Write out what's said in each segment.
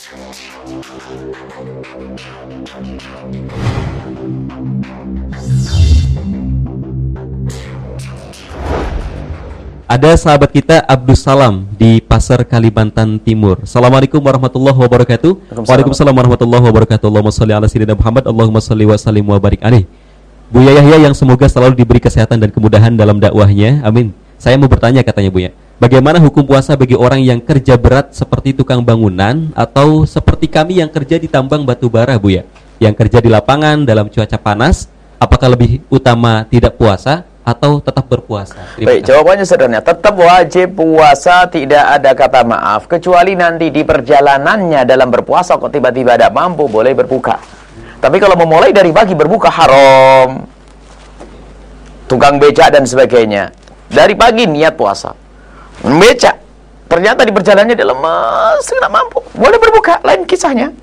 Ada sahabat kita Abdus Salam di Pasar Kalimantan Timur. Assalamualaikum warahmatullahi wabarakatuh. Waalaikumsalam warahmatullahi wabarakatuh. Allahumma sholli ala sayyidina Muhammad. Allahumma sholli wa sallim wa barik alaih. Bu Yahya yang semoga selalu diberi kesehatan dan kemudahan dalam dakwahnya. Amin. Saya mau bertanya katanya Bu ya. Bagaimana hukum puasa bagi orang yang kerja berat seperti tukang bangunan atau seperti kami yang kerja di tambang batu bara Bu ya? Yang kerja di lapangan dalam cuaca panas, apakah lebih utama tidak puasa atau tetap berpuasa? Terima Baik, kasih. jawabannya sederhana. Tetap wajib puasa, tidak ada kata maaf. Kecuali nanti di perjalanannya dalam berpuasa kok tiba-tiba tidak mampu, boleh berbuka. Tapi kalau memulai dari pagi berbuka haram. Tukang becak dan sebagainya. Dari pagi niat puasa. Becak. Ternyata di perjalanannya dia lemas, tidak mampu. Boleh berbuka, lain kisahnya.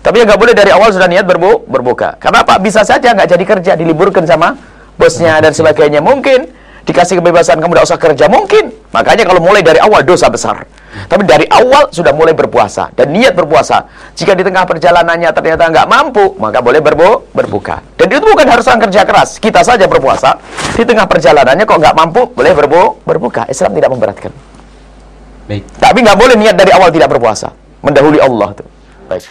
Tapi ya nggak boleh dari awal sudah niat berbu berbuka. Karena apa? Bisa saja nggak jadi kerja, diliburkan sama bosnya dan sebagainya mungkin dikasih kebebasan kamu tidak usah kerja mungkin makanya kalau mulai dari awal dosa besar tapi dari awal sudah mulai berpuasa dan niat berpuasa. Jika di tengah perjalanannya ternyata nggak mampu maka boleh berbu berbuka. Dan itu bukan harus orang kerja keras. Kita saja berpuasa. Di tengah perjalanannya kok nggak mampu boleh berbu berbuka. Islam tidak memberatkan. Baik. tapi nggak boleh niat dari awal tidak berpuasa. Mendahului Allah tuh. Baik